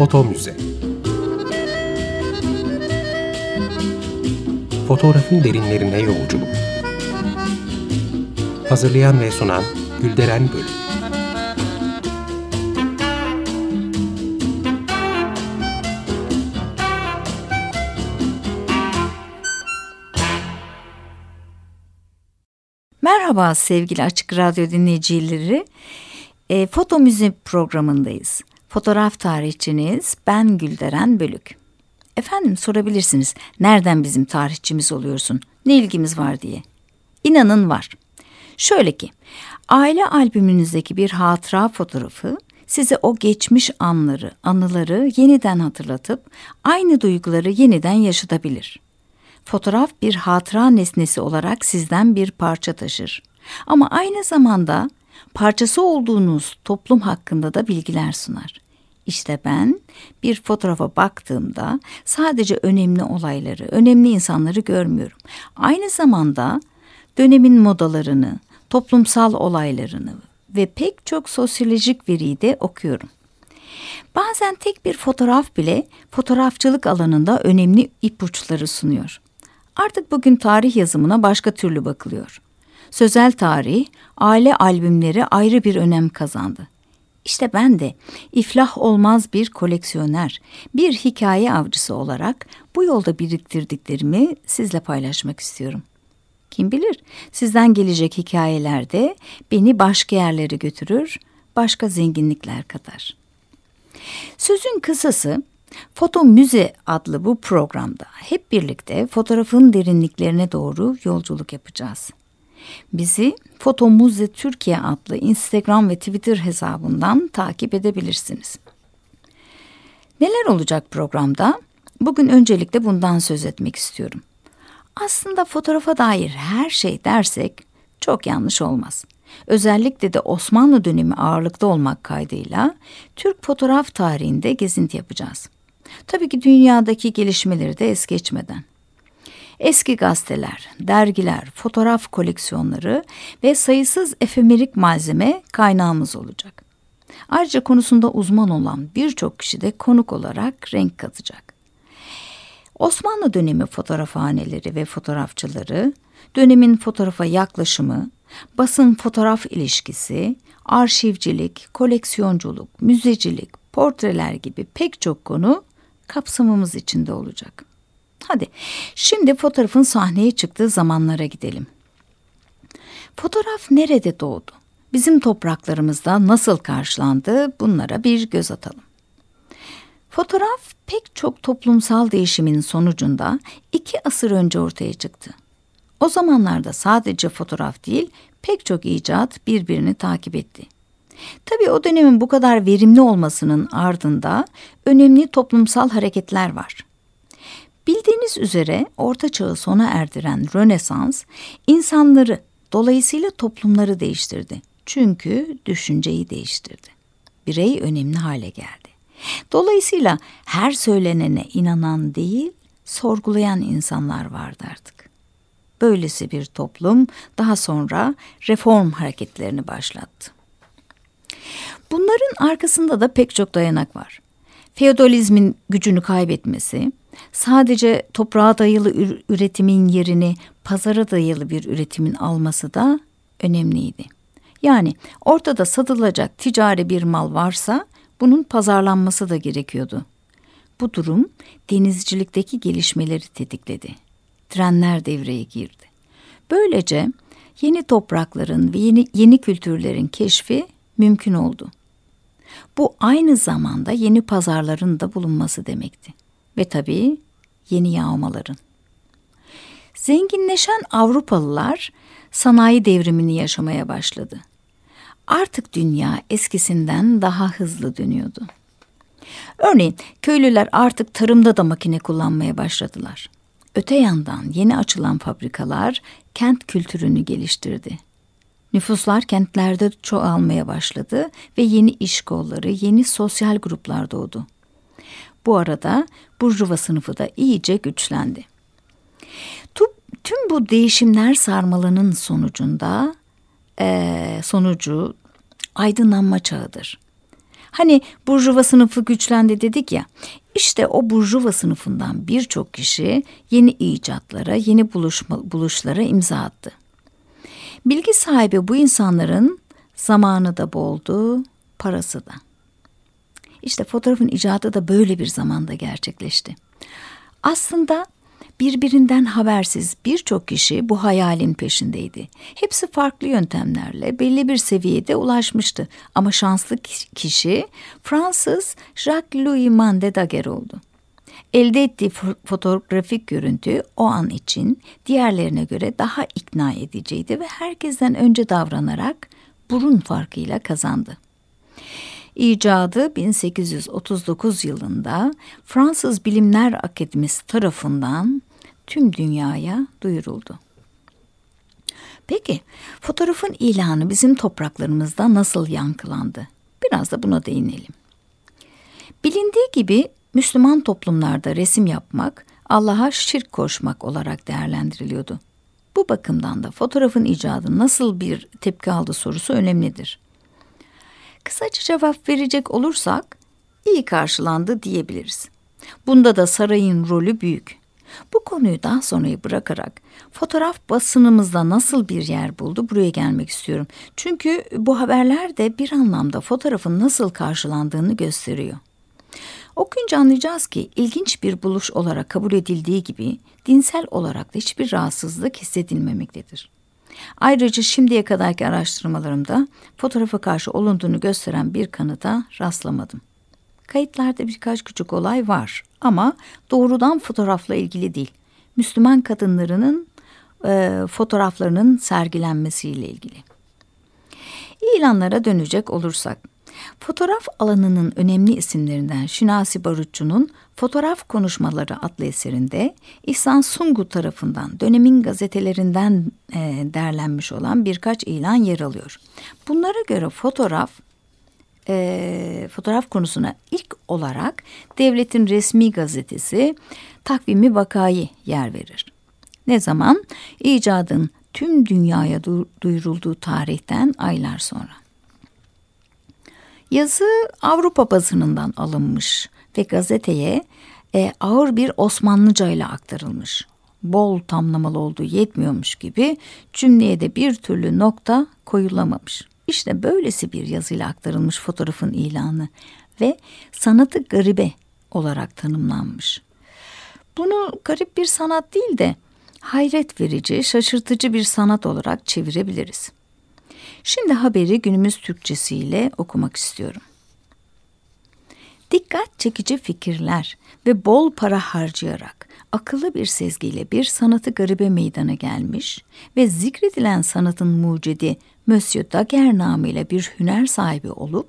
Foto Müze Fotoğrafın derinlerine yolculuk Hazırlayan ve sunan Gülderen Bölüm Merhaba sevgili Açık Radyo dinleyicileri. E, Foto Müze programındayız. Fotoğraf tarihçiniz ben Gülderen Bölük. Efendim sorabilirsiniz nereden bizim tarihçimiz oluyorsun, ne ilgimiz var diye. İnanın var. Şöyle ki aile albümünüzdeki bir hatıra fotoğrafı size o geçmiş anları, anıları yeniden hatırlatıp aynı duyguları yeniden yaşatabilir. Fotoğraf bir hatıra nesnesi olarak sizden bir parça taşır. Ama aynı zamanda parçası olduğunuz toplum hakkında da bilgiler sunar. İşte ben bir fotoğrafa baktığımda sadece önemli olayları, önemli insanları görmüyorum. Aynı zamanda dönemin modalarını, toplumsal olaylarını ve pek çok sosyolojik veriyi de okuyorum. Bazen tek bir fotoğraf bile fotoğrafçılık alanında önemli ipuçları sunuyor. Artık bugün tarih yazımına başka türlü bakılıyor. Sözel tarih, aile albümleri ayrı bir önem kazandı. İşte ben de iflah olmaz bir koleksiyoner, bir hikaye avcısı olarak bu yolda biriktirdiklerimi sizle paylaşmak istiyorum. Kim bilir sizden gelecek hikayelerde beni başka yerlere götürür, başka zenginlikler katar. Sözün kısası Foto Müze adlı bu programda hep birlikte fotoğrafın derinliklerine doğru yolculuk yapacağız. Bizi Foto Müze Türkiye adlı Instagram ve Twitter hesabından takip edebilirsiniz. Neler olacak programda? Bugün öncelikle bundan söz etmek istiyorum. Aslında fotoğrafa dair her şey dersek çok yanlış olmaz. Özellikle de Osmanlı dönemi ağırlıkta olmak kaydıyla Türk fotoğraf tarihinde gezinti yapacağız. Tabii ki dünyadaki gelişmeleri de es geçmeden. Eski gazeteler, dergiler, fotoğraf koleksiyonları ve sayısız efemerik malzeme kaynağımız olacak. Ayrıca konusunda uzman olan birçok kişi de konuk olarak renk katacak. Osmanlı dönemi fotoğrafhaneleri ve fotoğrafçıları, dönemin fotoğrafa yaklaşımı, basın fotoğraf ilişkisi, arşivcilik, koleksiyonculuk, müzecilik, portreler gibi pek çok konu kapsamımız içinde olacak. Hadi şimdi fotoğrafın sahneye çıktığı zamanlara gidelim. Fotoğraf nerede doğdu? Bizim topraklarımızda nasıl karşılandı? Bunlara bir göz atalım. Fotoğraf pek çok toplumsal değişimin sonucunda iki asır önce ortaya çıktı. O zamanlarda sadece fotoğraf değil, pek çok icat birbirini takip etti. Tabii o dönemin bu kadar verimli olmasının ardında önemli toplumsal hareketler var. Bildiğiniz üzere Orta Çağ'ı sona erdiren Rönesans insanları dolayısıyla toplumları değiştirdi. Çünkü düşünceyi değiştirdi. Birey önemli hale geldi. Dolayısıyla her söylenene inanan değil, sorgulayan insanlar vardı artık. Böylesi bir toplum daha sonra reform hareketlerini başlattı. Bunların arkasında da pek çok dayanak var. Feodalizmin gücünü kaybetmesi, sadece toprağa dayalı üretimin yerini pazara dayalı bir üretimin alması da önemliydi. Yani ortada satılacak ticari bir mal varsa bunun pazarlanması da gerekiyordu. Bu durum denizcilikteki gelişmeleri tetikledi. Trenler devreye girdi. Böylece yeni toprakların ve yeni, yeni kültürlerin keşfi mümkün oldu. Bu aynı zamanda yeni pazarların da bulunması demekti. Ve tabii yeni yağmaların. Zenginleşen Avrupalılar sanayi devrimini yaşamaya başladı. Artık dünya eskisinden daha hızlı dönüyordu. Örneğin köylüler artık tarımda da makine kullanmaya başladılar. Öte yandan yeni açılan fabrikalar kent kültürünü geliştirdi. Nüfuslar kentlerde çoğalmaya başladı ve yeni iş kolları, yeni sosyal gruplar doğdu. Bu arada Burjuva sınıfı da iyice güçlendi. Tüm bu değişimler sarmalının sonucunda e, sonucu aydınlanma çağıdır. Hani burjuva sınıfı güçlendi dedik ya. İşte o burjuva sınıfından birçok kişi yeni icatlara, yeni buluşma, buluşlara imza attı. Bilgi sahibi bu insanların zamanı da boldu, parası da. İşte fotoğrafın icadı da böyle bir zamanda gerçekleşti. Aslında birbirinden habersiz birçok kişi bu hayalin peşindeydi. Hepsi farklı yöntemlerle belli bir seviyede ulaşmıştı. Ama şanslı kişi Fransız Jacques-Louis Mande Daguerre oldu. Elde ettiği fotoğrafik görüntü o an için diğerlerine göre daha ikna ediciydi ve herkesten önce davranarak burun farkıyla kazandı. İcadı 1839 yılında Fransız Bilimler Akademisi tarafından tüm dünyaya duyuruldu. Peki fotoğrafın ilanı bizim topraklarımızda nasıl yankılandı? Biraz da buna değinelim. Bilindiği gibi Müslüman toplumlarda resim yapmak Allah'a şirk koşmak olarak değerlendiriliyordu. Bu bakımdan da fotoğrafın icadı nasıl bir tepki aldı sorusu önemlidir. Kısaca cevap verecek olursak iyi karşılandı diyebiliriz. Bunda da sarayın rolü büyük. Bu konuyu daha sonraya bırakarak fotoğraf basınımızda nasıl bir yer buldu buraya gelmek istiyorum. Çünkü bu haberler de bir anlamda fotoğrafın nasıl karşılandığını gösteriyor. Okuyunca anlayacağız ki ilginç bir buluş olarak kabul edildiği gibi dinsel olarak da hiçbir rahatsızlık hissedilmemektedir. Ayrıca şimdiye kadarki araştırmalarımda fotoğrafa karşı olunduğunu gösteren bir kanıta rastlamadım. Kayıtlarda birkaç küçük olay var ama doğrudan fotoğrafla ilgili değil. Müslüman kadınlarının e, fotoğraflarının sergilenmesiyle ilgili. İlanlara dönecek olursak, fotoğraf alanının önemli isimlerinden Şinasi Barutçu'nun Fotoğraf Konuşmaları adlı eserinde İhsan Sungu tarafından dönemin gazetelerinden e, derlenmiş olan birkaç ilan yer alıyor. Bunlara göre fotoğraf e, fotoğraf konusuna ilk olarak devletin resmi gazetesi Takvimi Vakayı yer verir. Ne zaman? İcadın tüm dünyaya duyurulduğu tarihten aylar sonra. Yazı Avrupa basınından alınmış ve gazeteye e, ağır bir Osmanlıca ile aktarılmış. Bol tamlamalı olduğu yetmiyormuş gibi cümleye de bir türlü nokta koyulamamış. İşte böylesi bir yazıyla aktarılmış fotoğrafın ilanı ve sanatı garibe olarak tanımlanmış. Bunu garip bir sanat değil de hayret verici, şaşırtıcı bir sanat olarak çevirebiliriz. Şimdi haberi günümüz Türkçesiyle okumak istiyorum. Dikkat çekici fikirler ve bol para harcayarak akıllı bir sezgiyle bir sanatı garibe meydana gelmiş ve zikredilen sanatın mucidi Monsieur Daguerre namıyla bir hüner sahibi olup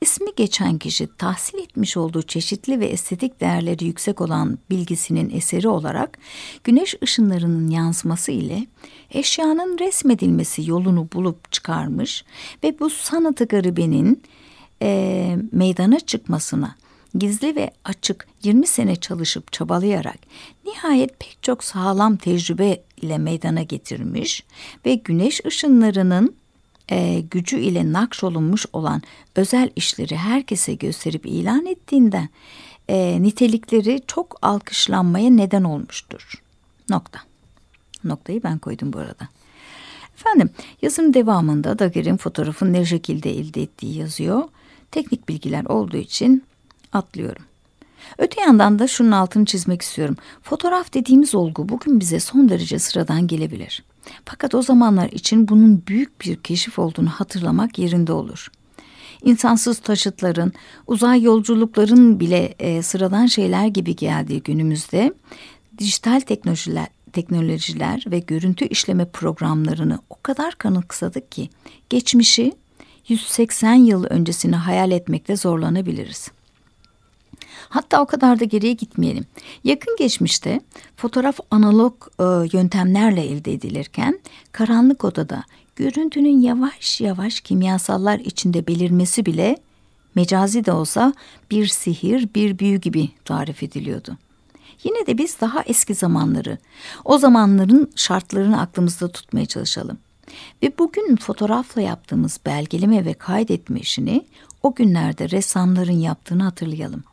ismi geçen kişi tahsil etmiş olduğu çeşitli ve estetik değerleri yüksek olan bilgisinin eseri olarak güneş ışınlarının yansıması ile eşyanın resmedilmesi yolunu bulup çıkarmış ve bu sanatı garibenin e, meydana çıkmasına gizli ve açık 20 sene çalışıp çabalayarak nihayet pek çok sağlam tecrübe ile meydana getirmiş ve güneş ışınlarının e, gücü ile nakşolunmuş olan özel işleri herkese gösterip ilan ettiğinden e, nitelikleri çok alkışlanmaya neden olmuştur. Nokta. Noktayı ben koydum bu arada. Efendim yazım devamında Daguerre'in fotoğrafın ne şekilde elde ettiği yazıyor. Teknik bilgiler olduğu için atlıyorum. Öte yandan da şunun altını çizmek istiyorum. Fotoğraf dediğimiz olgu bugün bize son derece sıradan gelebilir. Fakat o zamanlar için bunun büyük bir keşif olduğunu hatırlamak yerinde olur. İnsansız taşıtların, uzay yolculukların bile e, sıradan şeyler gibi geldiği günümüzde dijital teknolojiler, teknolojiler ve görüntü işleme programlarını o kadar kanıksadık ki geçmişi 180 yıl öncesini hayal etmekte zorlanabiliriz. Hatta o kadar da geriye gitmeyelim. Yakın geçmişte fotoğraf analog e, yöntemlerle elde edilirken karanlık odada görüntünün yavaş yavaş kimyasallar içinde belirmesi bile mecazi de olsa bir sihir, bir büyü gibi tarif ediliyordu. Yine de biz daha eski zamanları, o zamanların şartlarını aklımızda tutmaya çalışalım. Ve bugün fotoğrafla yaptığımız belgeleme ve kaydetme işini o günlerde ressamların yaptığını hatırlayalım.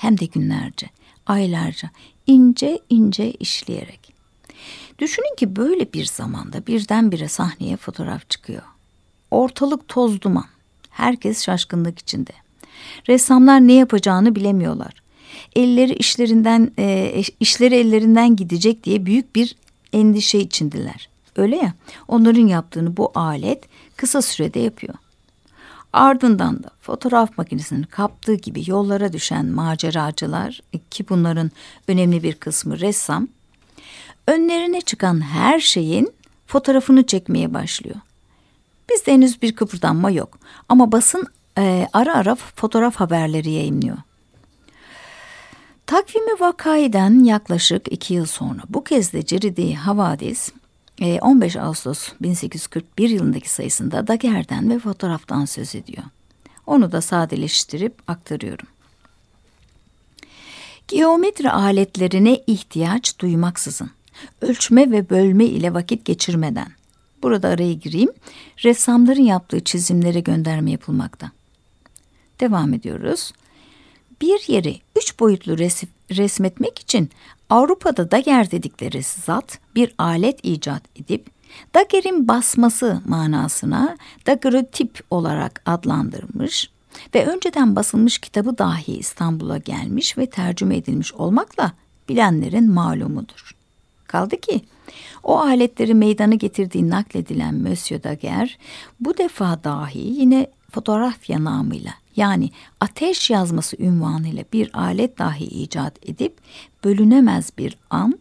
Hem de günlerce, aylarca, ince ince işleyerek. Düşünün ki böyle bir zamanda birdenbire sahneye fotoğraf çıkıyor. Ortalık toz duman. Herkes şaşkınlık içinde. Ressamlar ne yapacağını bilemiyorlar. Elleri işlerinden, e, işleri ellerinden gidecek diye büyük bir endişe içindiler. Öyle ya, onların yaptığını bu alet kısa sürede yapıyor. Ardından da fotoğraf makinesini kaptığı gibi yollara düşen maceracılar ki bunların önemli bir kısmı ressam, önlerine çıkan her şeyin fotoğrafını çekmeye başlıyor. Bizde henüz bir kıpırdanma yok ama basın e, ara ara fotoğraf haberleri yayınlıyor. Takvimi vakayden yaklaşık iki yıl sonra bu kez de Ceridi Havadis 15 e, Ağustos 1841 yılındaki sayısında Daguerre'den ve fotoğraftan söz ediyor. Onu da sadeleştirip aktarıyorum. Geometri aletlerine ihtiyaç duymaksızın, ölçme ve bölme ile vakit geçirmeden, burada araya gireyim, ressamların yaptığı çizimlere gönderme yapılmakta. Devam ediyoruz. Bir yeri üç boyutlu resim, resmetmek için Avrupa'da Daguerre dedikleri zat bir alet icat edip Daguerre'in basması manasına daguerreotip olarak adlandırmış ve önceden basılmış kitabı dahi İstanbul'a gelmiş ve tercüme edilmiş olmakla bilenlerin malumudur. Kaldı ki o aletleri meydana getirdiği nakledilen Monsieur Daguerre bu defa dahi yine fotoğrafya namıyla yani ateş yazması ünvanıyla bir alet dahi icat edip bölünemez bir an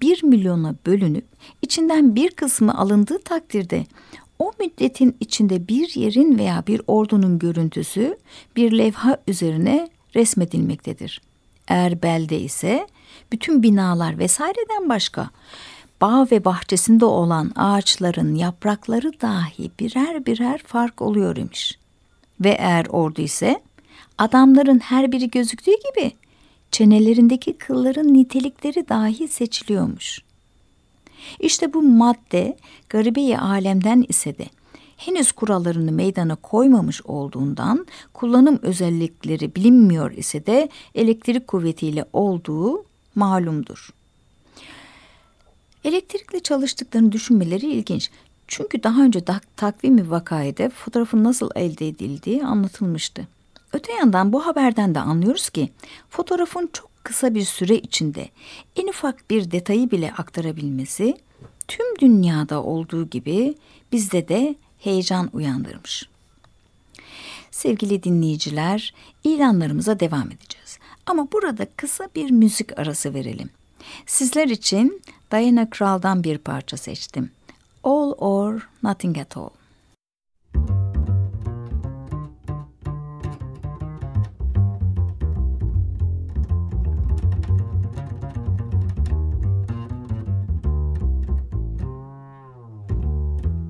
bir milyona bölünüp içinden bir kısmı alındığı takdirde o müddetin içinde bir yerin veya bir ordunun görüntüsü bir levha üzerine resmedilmektedir. Eğer belde ise bütün binalar vesaireden başka bağ ve bahçesinde olan ağaçların yaprakları dahi birer birer fark oluyor imiş. Ve eğer ordu ise adamların her biri gözüktüğü gibi çenelerindeki kılların nitelikleri dahi seçiliyormuş. İşte bu madde garibeyi alemden ise de henüz kurallarını meydana koymamış olduğundan kullanım özellikleri bilinmiyor ise de elektrik kuvvetiyle olduğu malumdur. Elektrikle çalıştıklarını düşünmeleri ilginç. Çünkü daha önce tak takvimi vakayede fotoğrafın nasıl elde edildiği anlatılmıştı. Öte yandan bu haberden de anlıyoruz ki fotoğrafın çok kısa bir süre içinde en ufak bir detayı bile aktarabilmesi tüm dünyada olduğu gibi bizde de heyecan uyandırmış. Sevgili dinleyiciler, ilanlarımıza devam edeceğiz. Ama burada kısa bir müzik arası verelim. Sizler için Diana Kral'dan bir parça seçtim. All or Nothing at All.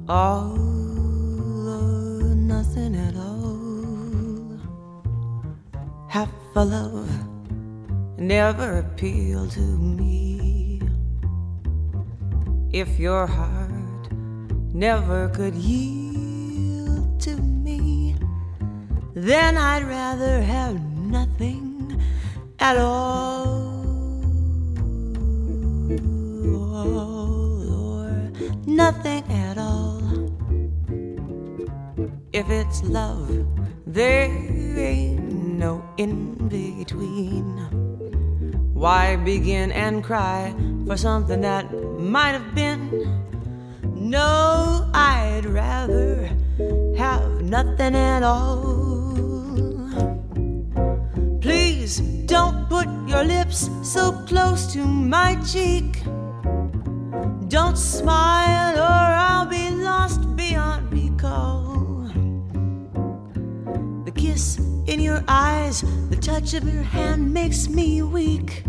All or nothing at all. Half a love never appeal to me. If your heart never could yield to me, then I'd rather have nothing at all. Or nothing at all. If it's love, there ain't no in between. Why begin and cry for something that might have been? No, I'd rather have nothing at all. Please don't put your lips so close to my cheek. Don't smile or I'll be lost beyond recall The kiss in your eyes, the touch of your hand makes me weak.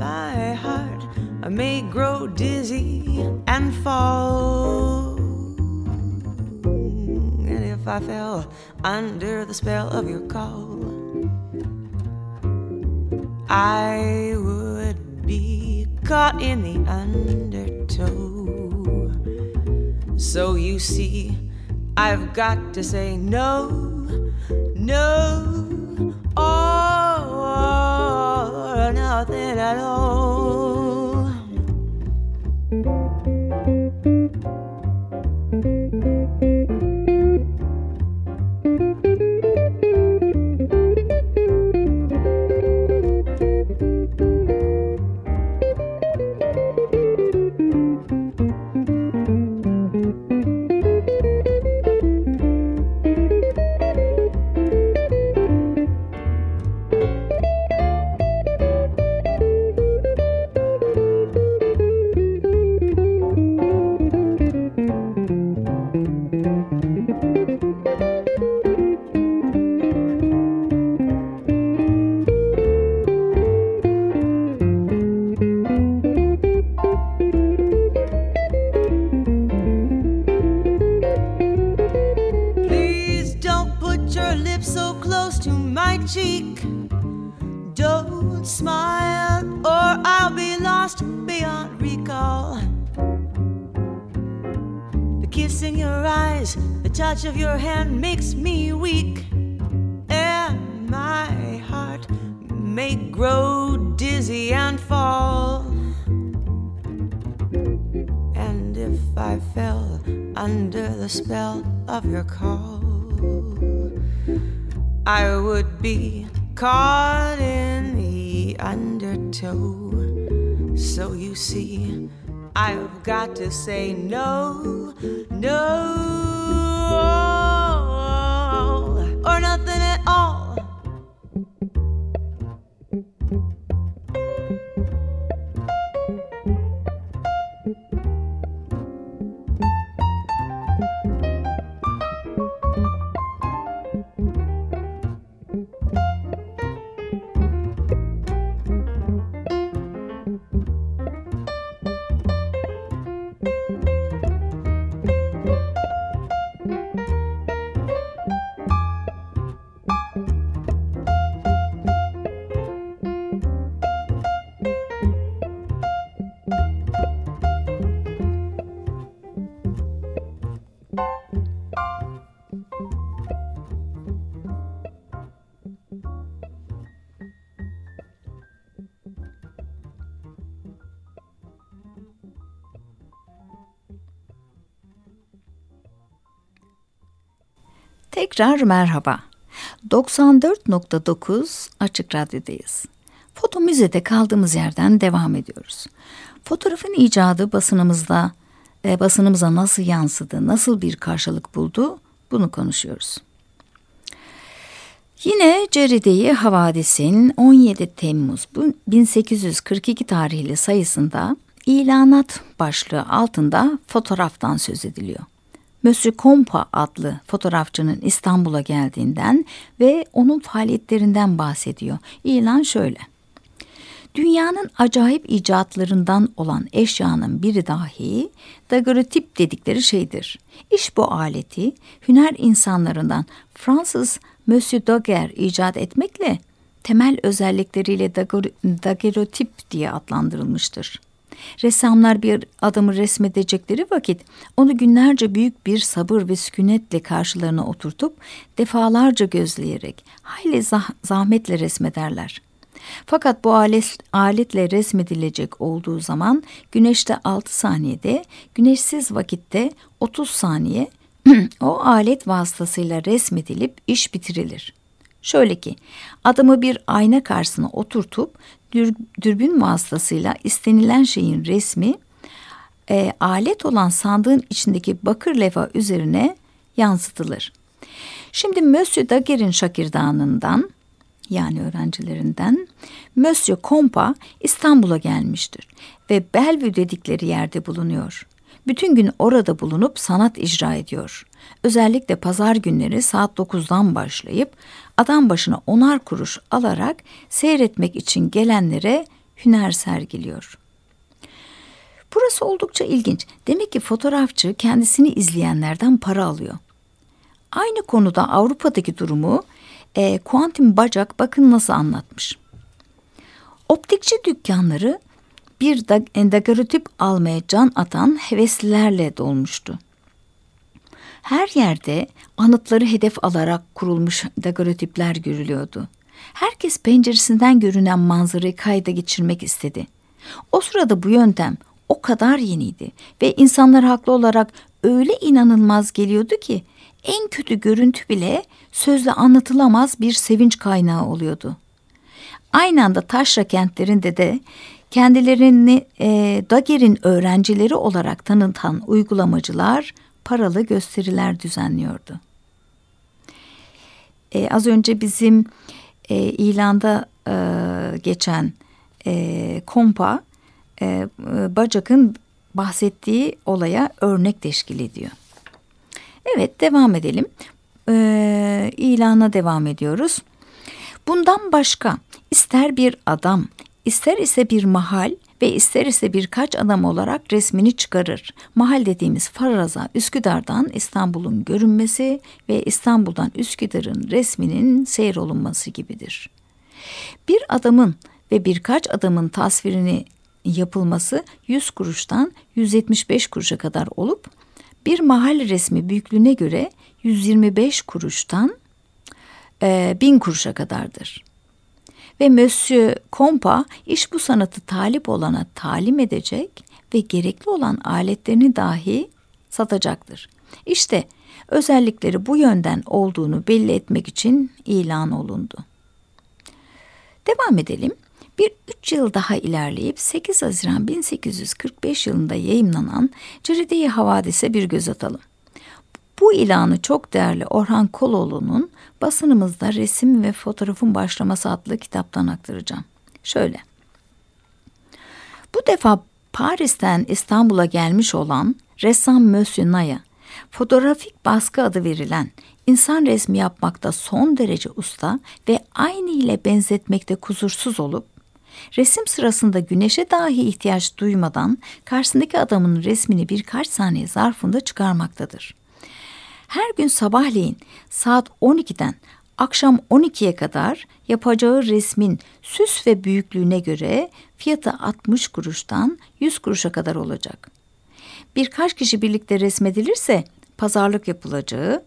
My heart may grow dizzy and fall. And if I fell under the spell of your call, I would be caught in the undertow So you see, I've got to say no, no, or nothing at all. The touch of your hand makes me weak. And my heart may grow dizzy and fall. And if I fell under the spell of your call, I would be caught in the undertow. So you see, I've got to say no, no, or nothing Tekrar merhaba. 94.9 Açık Radyo'dayız. Foto müzede kaldığımız yerden devam ediyoruz. Fotoğrafın icadı basınımızda e, basınımıza nasıl yansıdı, nasıl bir karşılık buldu bunu konuşuyoruz. Yine Ceride'yi Havadis'in 17 Temmuz 1842 tarihli sayısında ilanat başlığı altında fotoğraftan söz ediliyor. Monsieur Compa adlı fotoğrafçının İstanbul'a geldiğinden ve onun faaliyetlerinden bahsediyor. İlan şöyle. Dünyanın acayip icatlarından olan eşyanın biri dahi daguerreotip dedikleri şeydir. İş bu aleti hüner insanlarından Fransız Monsieur Daguerre icat etmekle temel özellikleriyle daguerreotip diye adlandırılmıştır. Ressamlar bir adamı resmedecekleri vakit onu günlerce büyük bir sabır ve sükunetle karşılarına oturtup defalarca gözleyerek hayli zah- zahmetle resmederler. Fakat bu alet, aletle resmedilecek olduğu zaman güneşte 6 saniyede, güneşsiz vakitte 30 saniye o alet vasıtasıyla resmedilip iş bitirilir. Şöyle ki adamı bir ayna karşısına oturtup dür, dürbün vasıtasıyla istenilen şeyin resmi e, alet olan sandığın içindeki bakır leva üzerine yansıtılır. Şimdi Monsieur Daguerre'in şakirdanından yani öğrencilerinden Monsieur Compa İstanbul'a gelmiştir ve Bellevue dedikleri yerde bulunuyor. Bütün gün orada bulunup sanat icra ediyor. Özellikle pazar günleri saat 9'dan başlayıp adam başına onar kuruş alarak seyretmek için gelenlere hüner sergiliyor. Burası oldukça ilginç. Demek ki fotoğrafçı kendisini izleyenlerden para alıyor. Aynı konuda Avrupa'daki durumu e, Quentin Bacak bakın nasıl anlatmış. Optikçi dükkanları bir daguerreotip almaya can atan heveslilerle dolmuştu. Her yerde anıtları hedef alarak kurulmuş daguerreotipler görülüyordu. Herkes penceresinden görünen manzarayı kayda geçirmek istedi. O sırada bu yöntem o kadar yeniydi ve insanlar haklı olarak öyle inanılmaz geliyordu ki en kötü görüntü bile sözle anlatılamaz bir sevinç kaynağı oluyordu. Aynı anda taşra kentlerinde de kendilerini e, Daguerre'in öğrencileri olarak tanıtan uygulamacılar paralı gösteriler düzenliyordu. E, az önce bizim e, ilanda e, geçen e, kompa e, Bacak'ın bahsettiği olaya örnek teşkil ediyor. Evet devam edelim. E, ilana devam ediyoruz. Bundan başka ister bir adam, ister ise bir mahal ve ister ise birkaç adam olarak resmini çıkarır. Mahal dediğimiz faraza Üsküdar'dan İstanbul'un görünmesi ve İstanbul'dan Üsküdar'ın resminin seyrolunması gibidir. Bir adamın ve birkaç adamın tasvirini yapılması 100 kuruştan 175 kuruşa kadar olup bir mahal resmi büyüklüğüne göre 125 kuruştan e, 1000 kuruşa kadardır. Ve Monsieur Compa iş bu sanatı talip olana talim edecek ve gerekli olan aletlerini dahi satacaktır. İşte özellikleri bu yönden olduğunu belli etmek için ilan olundu. Devam edelim. Bir üç yıl daha ilerleyip 8 Haziran 1845 yılında yayımlanan Ceride-i Havadis'e bir göz atalım. Bu ilanı çok değerli Orhan Koloğlu'nun basınımızda resim ve fotoğrafın başlaması adlı kitaptan aktaracağım. Şöyle. Bu defa Paris'ten İstanbul'a gelmiş olan ressam Monsieur Naya, fotoğrafik baskı adı verilen insan resmi yapmakta son derece usta ve aynı ile benzetmekte kusursuz olup resim sırasında güneşe dahi ihtiyaç duymadan karşısındaki adamın resmini birkaç saniye zarfında çıkarmaktadır. Her gün sabahleyin saat 12'den akşam 12'ye kadar yapacağı resmin süs ve büyüklüğüne göre fiyatı 60 kuruştan 100 kuruşa kadar olacak. Birkaç kişi birlikte resmedilirse pazarlık yapılacağı,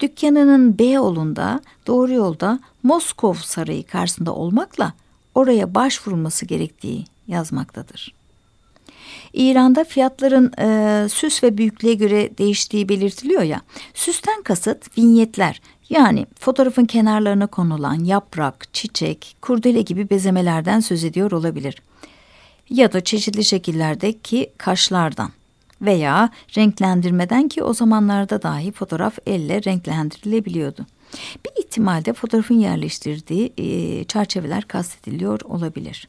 dükkanının Beyoğlu'nda doğru yolda Moskov Sarayı karşısında olmakla oraya başvurulması gerektiği yazmaktadır. İran'da fiyatların e, süs ve büyüklüğe göre değiştiği belirtiliyor ya. Süsten kasıt vinyetler yani fotoğrafın kenarlarına konulan yaprak, çiçek, kurdele gibi bezemelerden söz ediyor olabilir. Ya da çeşitli şekillerdeki kaşlardan veya renklendirmeden ki o zamanlarda dahi fotoğraf elle renklendirilebiliyordu. Bir ihtimalde fotoğrafın yerleştirdiği e, çerçeveler kastediliyor olabilir.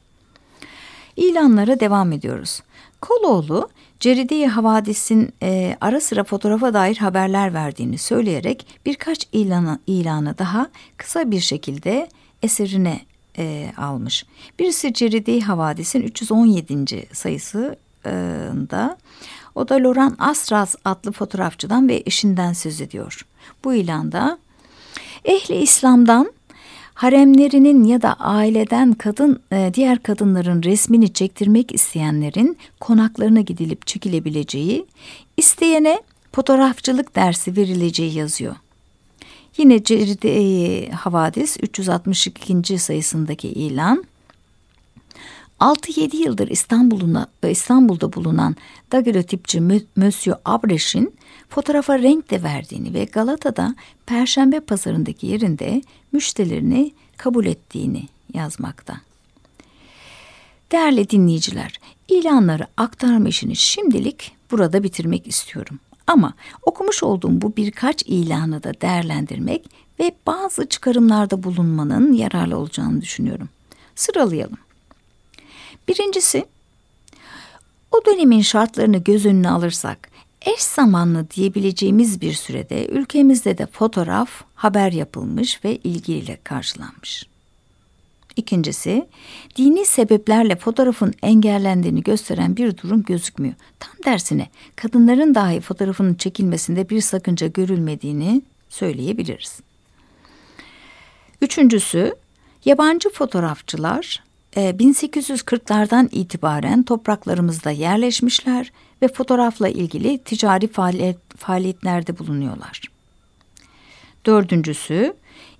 İlanlara devam ediyoruz. Koloğlu, Ceride-i Havadis'in e, ara sıra fotoğrafa dair haberler verdiğini söyleyerek birkaç ilanı, ilanı daha kısa bir şekilde eserine e, almış. Birisi Ceride-i Havadis'in 317. sayısında o da Loran Astras adlı fotoğrafçıdan ve eşinden söz ediyor. Bu ilanda ehli İslam'dan haremlerinin ya da aileden kadın e, diğer kadınların resmini çektirmek isteyenlerin konaklarına gidilip çekilebileceği, isteyene fotoğrafçılık dersi verileceği yazıyor. Yine Ceride Havadis 362. sayısındaki ilan 6-7 yıldır İstanbul'da, İstanbul'da bulunan daguerreotipçi Monsieur Abreş'in fotoğrafa renk de verdiğini ve Galata'da Perşembe pazarındaki yerinde müşterilerini kabul ettiğini yazmakta. Değerli dinleyiciler, ilanları aktarma işini şimdilik burada bitirmek istiyorum. Ama okumuş olduğum bu birkaç ilanı da değerlendirmek ve bazı çıkarımlarda bulunmanın yararlı olacağını düşünüyorum. Sıralayalım. Birincisi, o dönemin şartlarını göz önüne alırsak eş zamanlı diyebileceğimiz bir sürede ülkemizde de fotoğraf haber yapılmış ve ilgiyle karşılanmış. İkincisi, dini sebeplerle fotoğrafın engellendiğini gösteren bir durum gözükmüyor. Tam dersine kadınların dahi fotoğrafının çekilmesinde bir sakınca görülmediğini söyleyebiliriz. Üçüncüsü, yabancı fotoğrafçılar 1840'lardan e, itibaren topraklarımızda yerleşmişler ve fotoğrafla ilgili ticari faaliyet, faaliyetlerde bulunuyorlar. Dördüncüsü,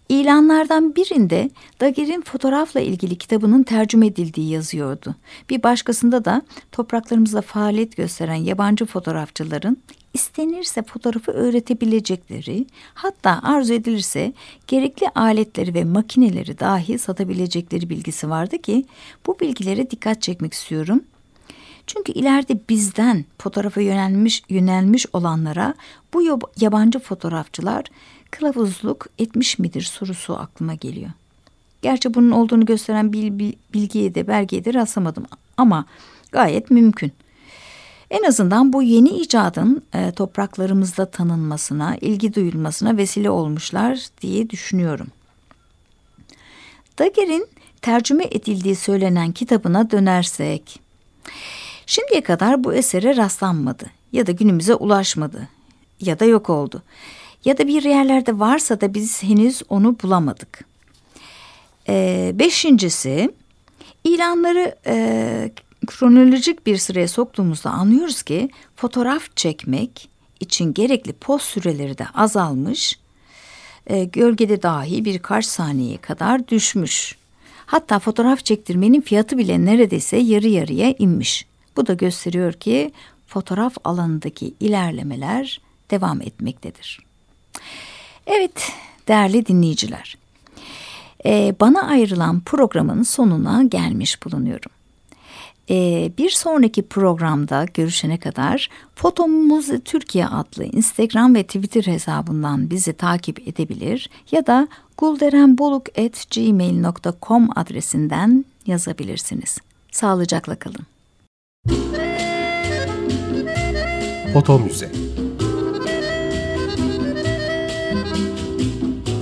ilanlardan birinde Daguerre'in fotoğrafla ilgili kitabının tercüme edildiği yazıyordu. Bir başkasında da topraklarımızda faaliyet gösteren yabancı fotoğrafçıların istenirse fotoğrafı öğretebilecekleri, hatta arzu edilirse gerekli aletleri ve makineleri dahi satabilecekleri bilgisi vardı ki bu bilgilere dikkat çekmek istiyorum. Çünkü ileride bizden fotoğrafa yönelmiş yönelmiş olanlara bu yabancı fotoğrafçılar kılavuzluk etmiş midir sorusu aklıma geliyor. Gerçi bunun olduğunu gösteren bilgiye de belgeye de rastlamadım ama gayet mümkün. En azından bu yeni icadın e, topraklarımızda tanınmasına, ilgi duyulmasına vesile olmuşlar diye düşünüyorum. Daguerre'in tercüme edildiği söylenen kitabına dönersek, şimdiye kadar bu esere rastlanmadı ya da günümüze ulaşmadı ya da yok oldu ya da bir yerlerde varsa da biz henüz onu bulamadık. Ee, beşincisi ilanları e, kronolojik bir sıraya soktuğumuzda anlıyoruz ki fotoğraf çekmek için gerekli poz süreleri de azalmış, e, gölgede dahi birkaç saniyeye kadar düşmüş. Hatta fotoğraf çektirmenin fiyatı bile neredeyse yarı yarıya inmiş. Bu da gösteriyor ki fotoğraf alanındaki ilerlemeler devam etmektedir. Evet değerli dinleyiciler, e, bana ayrılan programın sonuna gelmiş bulunuyorum. Ee, bir sonraki programda görüşene kadar Fotomuz Türkiye adlı Instagram ve Twitter hesabından bizi takip edebilir ya da gulderenboluk.gmail.com adresinden yazabilirsiniz. Sağlıcakla kalın. Foto Müze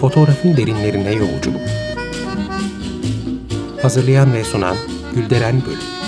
Fotoğrafın derinlerine yolculuk Hazırlayan ve sunan Gülderen Bölüm